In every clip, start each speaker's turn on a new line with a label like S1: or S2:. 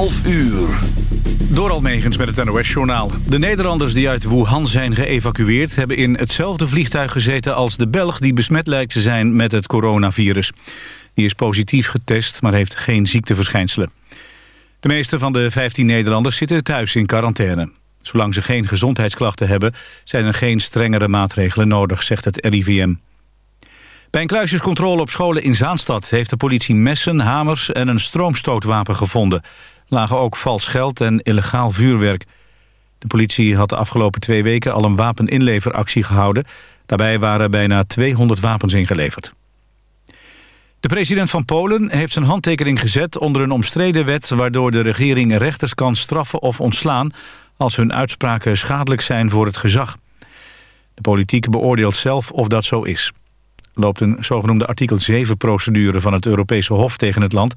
S1: 11 uur. Door Almegens met het NOS-journaal. De Nederlanders die uit Wuhan zijn geëvacueerd... hebben in hetzelfde vliegtuig gezeten als de Belg... die besmet lijkt te zijn met het coronavirus. Die is positief getest, maar heeft geen ziekteverschijnselen. De meeste van de 15 Nederlanders zitten thuis in quarantaine. Zolang ze geen gezondheidsklachten hebben... zijn er geen strengere maatregelen nodig, zegt het RIVM. Bij een kluisjescontrole op scholen in Zaanstad... heeft de politie messen, hamers en een stroomstootwapen gevonden. Lagen ook vals geld en illegaal vuurwerk. De politie had de afgelopen twee weken al een wapeninleveractie gehouden. Daarbij waren bijna 200 wapens ingeleverd. De president van Polen heeft zijn handtekening gezet onder een omstreden wet... waardoor de regering rechters kan straffen of ontslaan... als hun uitspraken schadelijk zijn voor het gezag. De politiek beoordeelt zelf of dat zo is loopt een zogenoemde artikel 7-procedure van het Europese Hof tegen het land...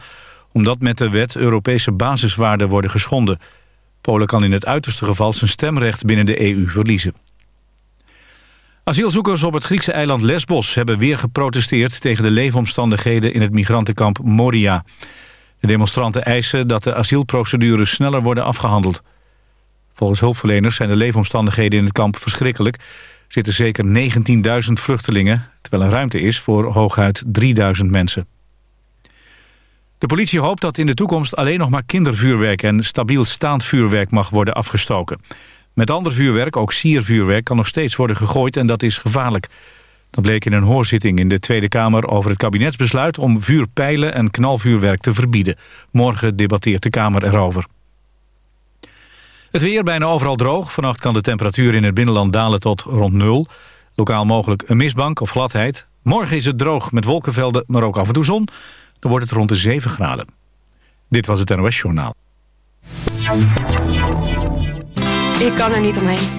S1: omdat met de wet Europese basiswaarden worden geschonden. Polen kan in het uiterste geval zijn stemrecht binnen de EU verliezen. Asielzoekers op het Griekse eiland Lesbos hebben weer geprotesteerd... tegen de leefomstandigheden in het migrantenkamp Moria. De demonstranten eisen dat de asielprocedures sneller worden afgehandeld. Volgens hulpverleners zijn de leefomstandigheden in het kamp verschrikkelijk zitten zeker 19.000 vluchtelingen... terwijl er ruimte is voor hooguit 3.000 mensen. De politie hoopt dat in de toekomst alleen nog maar kindervuurwerk... en stabiel staand vuurwerk mag worden afgestoken. Met ander vuurwerk, ook siervuurwerk, kan nog steeds worden gegooid... en dat is gevaarlijk. Dat bleek in een hoorzitting in de Tweede Kamer over het kabinetsbesluit... om vuurpijlen en knalvuurwerk te verbieden. Morgen debatteert de Kamer erover. Het weer bijna overal droog. Vannacht kan de temperatuur in het binnenland dalen tot rond nul. Lokaal mogelijk een mistbank of gladheid. Morgen is het droog met wolkenvelden, maar ook af en toe zon. Dan wordt het rond de 7 graden. Dit was het NOS Journaal.
S2: Ik kan er niet omheen.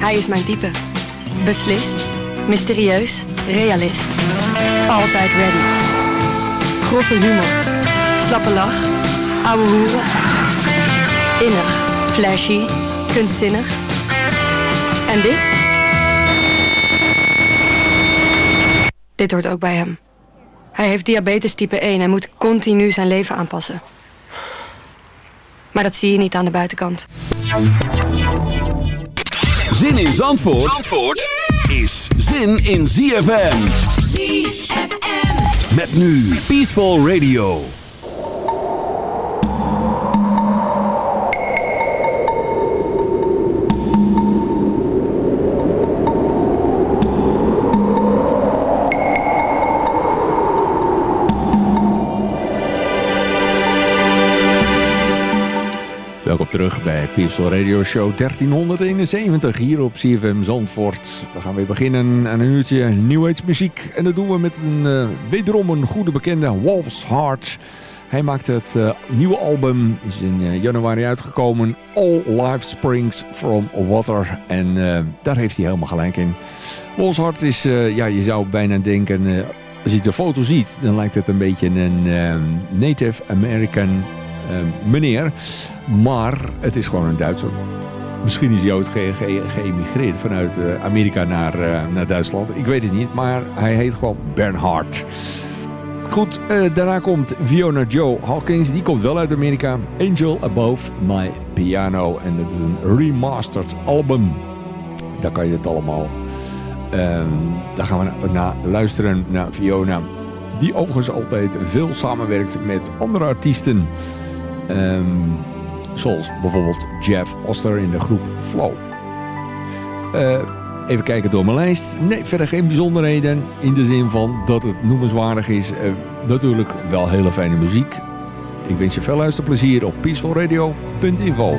S2: Hij is mijn type. Beslist, mysterieus, realist. Altijd ready. Grove humor. Slappe lach. Ouwe hoeren. Innig Flashy, kunstzinnig. En dit? Dit hoort ook bij hem. Hij heeft diabetes type 1 en moet continu zijn leven aanpassen. Maar dat zie je niet aan de buitenkant.
S1: Zin in Zandvoort, Zandvoort is zin in ZFM. ZFM. Met nu Peaceful Radio.
S3: Terug bij Peaceful Radio Show 1371 hier op CFM Zandvoort. We gaan weer beginnen aan een uurtje New Age muziek. En dat doen we met een uh, wederom een goede bekende, Wolf's Heart. Hij maakt het uh, nieuwe album, is in uh, januari uitgekomen. All Life Springs from Water. En daar heeft hij helemaal gelijk in. Wolf's Heart is, ja je zou bijna denken... als je de foto ziet, dan lijkt het een beetje een Native American meneer... Maar het is gewoon een Duitser. Misschien is hij ooit geëmigreerd vanuit uh, Amerika naar, uh, naar Duitsland. Ik weet het niet, maar hij heet gewoon Bernhard. Goed, uh, daarna komt Fiona Joe Hawkins. Die komt wel uit Amerika. Angel Above My Piano. En dat is een remastered album. Daar kan je het allemaal... Um, daar gaan we naar luisteren naar Fiona. Die overigens altijd veel samenwerkt met andere artiesten. Um, Zoals bijvoorbeeld Jeff Oster in de groep Flow. Uh, even kijken door mijn lijst. Nee, verder geen bijzonderheden. In de zin van dat het noemenswaardig is. Uh, natuurlijk wel hele fijne muziek. Ik wens je veel luisterplezier op peacefulradio.info.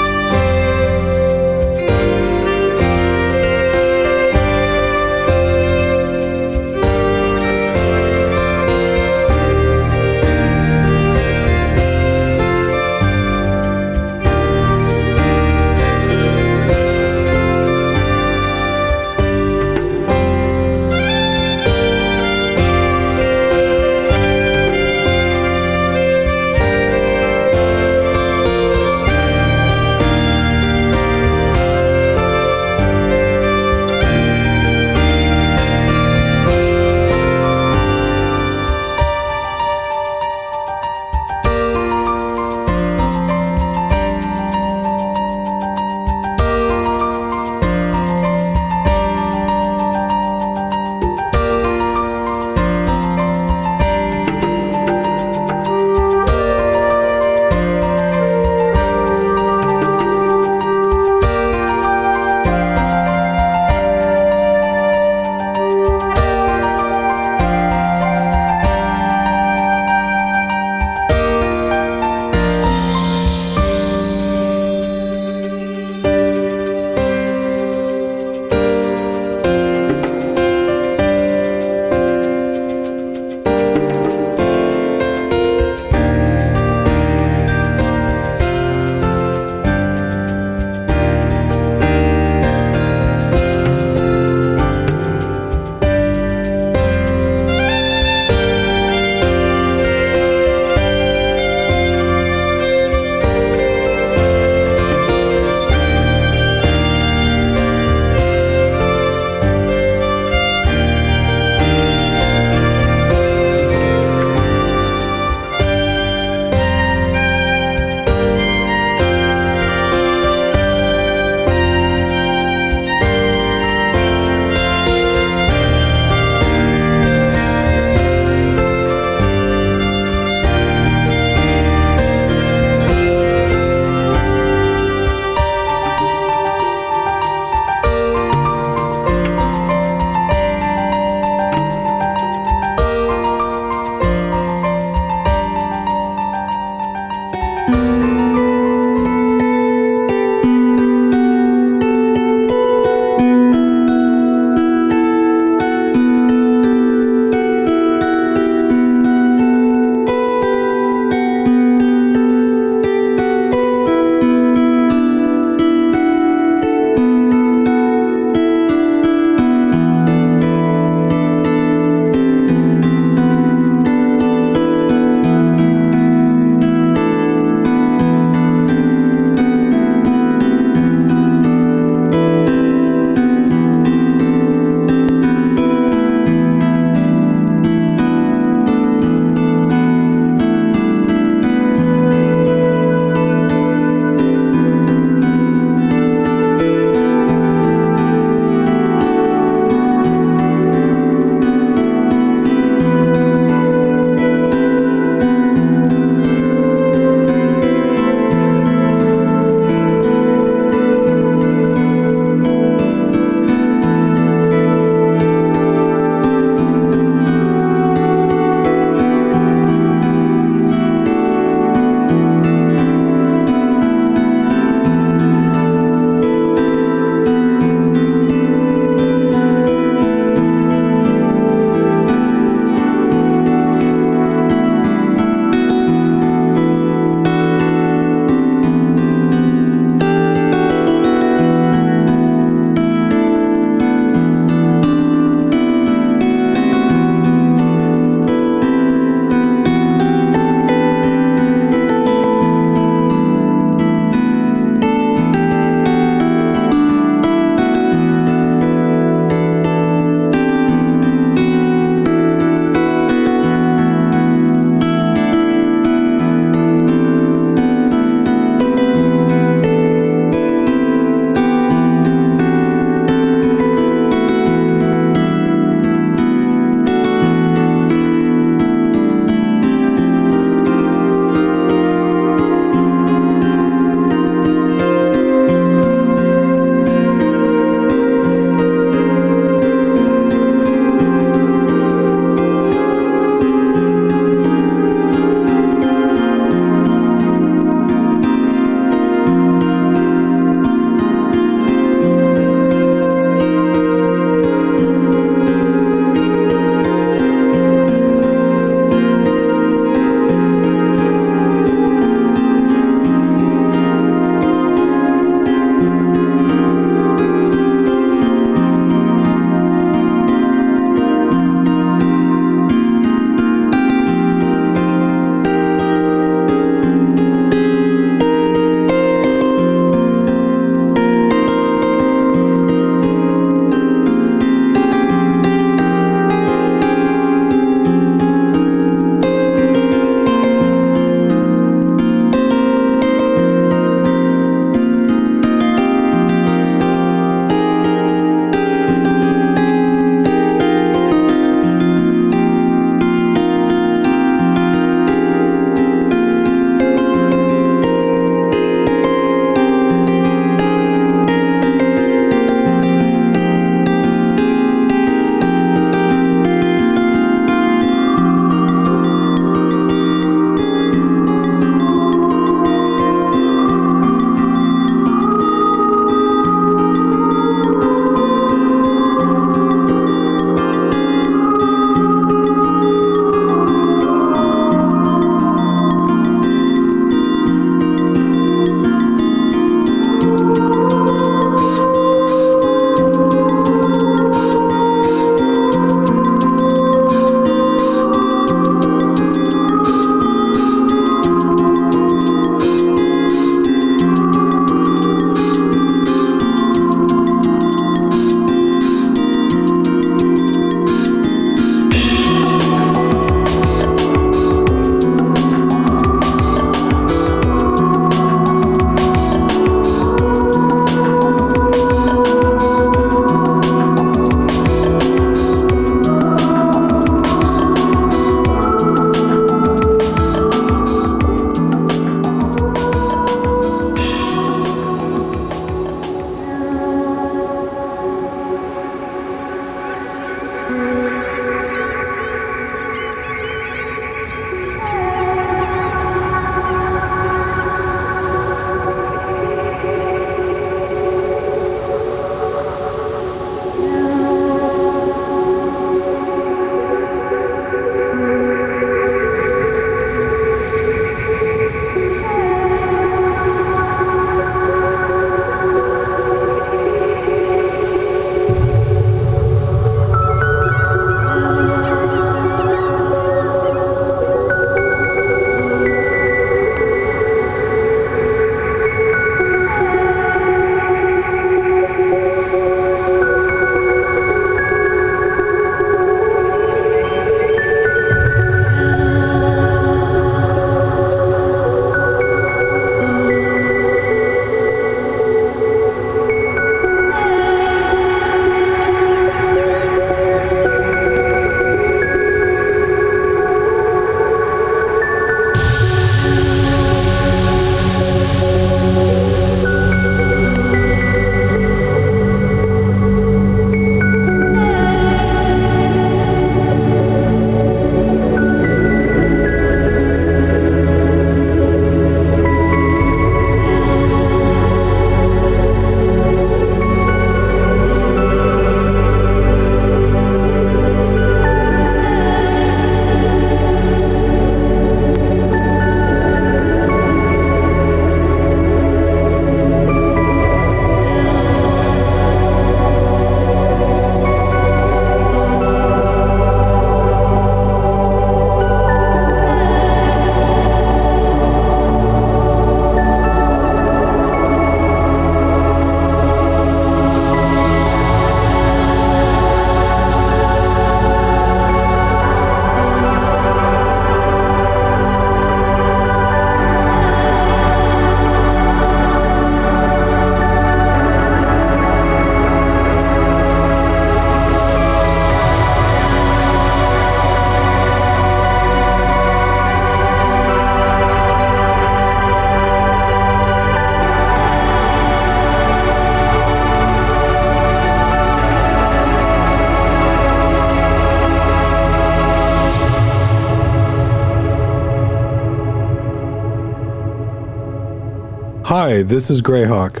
S4: Hi, this is Greyhawk,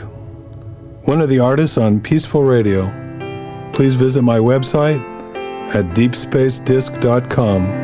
S4: one of the artists on Peaceful Radio. Please visit my website at deepspacedisc.com.